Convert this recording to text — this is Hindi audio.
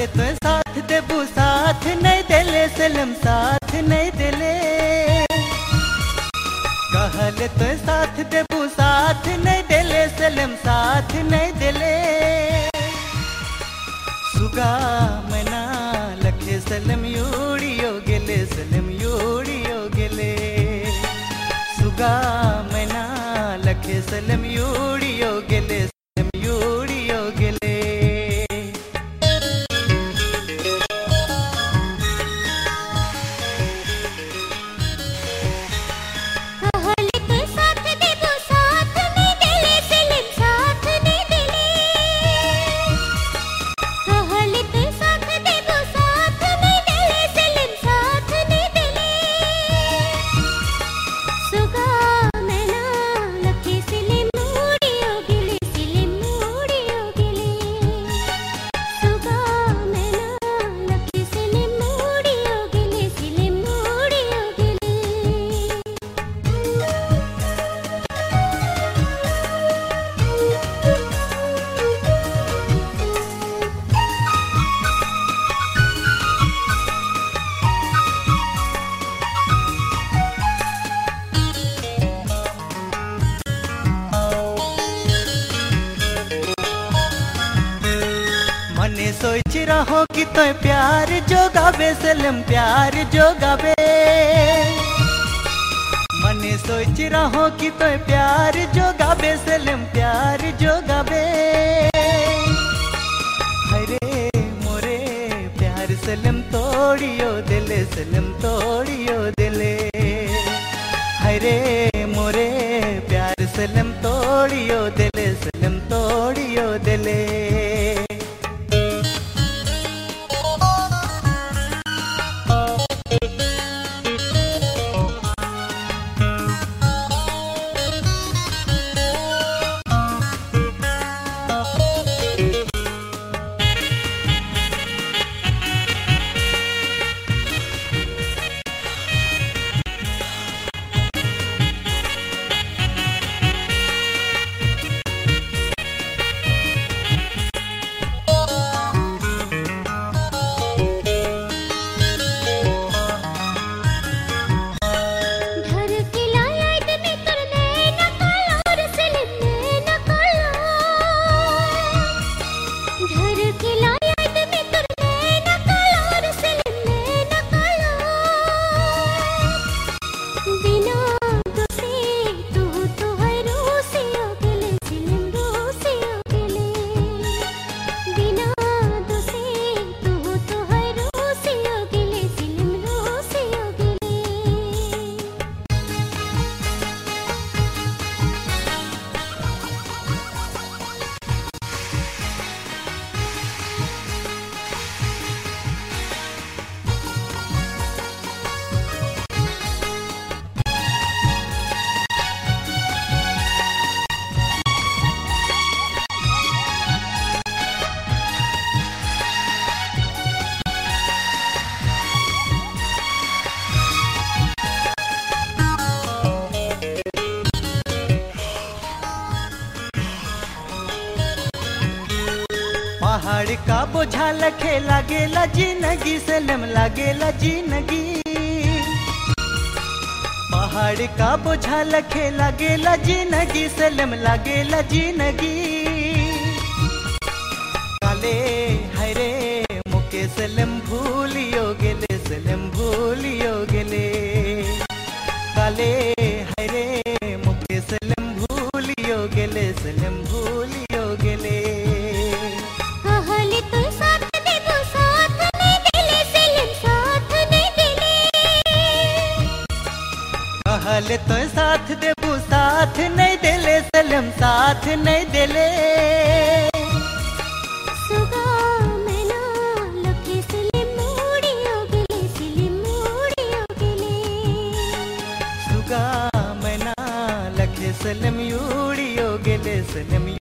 दे तो साथ दे बू साथ नहीं देले, सलम साथ नहीं देले। कहले तो साथ दे बू साथ नहीं देले, सलम साथ नहीं देले। सुगा मना लखे सलम मने सोच रहो कि तो प्यार जो गावे सलम प्यार जो गावे मने सोच रहो कि तो प्यार जो गावे सलम प्यार जो गावे हरे मोरे, प्यार सलम तोड़ियो दिले, सलम तोड़ियो दिले। हरे मोरे, प्यार सलम तोड़ियो दिले, सलम तोड़ियो दिले। घर की पहाड़ का बोझा लखे लागेला ज़िंदगी सलम लागेला ज़िंदगी। पहाड़ का बोझा लखे लागेला ज़िंदगी सलम लागेला ज़िंदगी। बोले तो साथ देबू साथ नहीं देले सलम साथ नहीं देले। सलम यूड़ी हो गेले सलम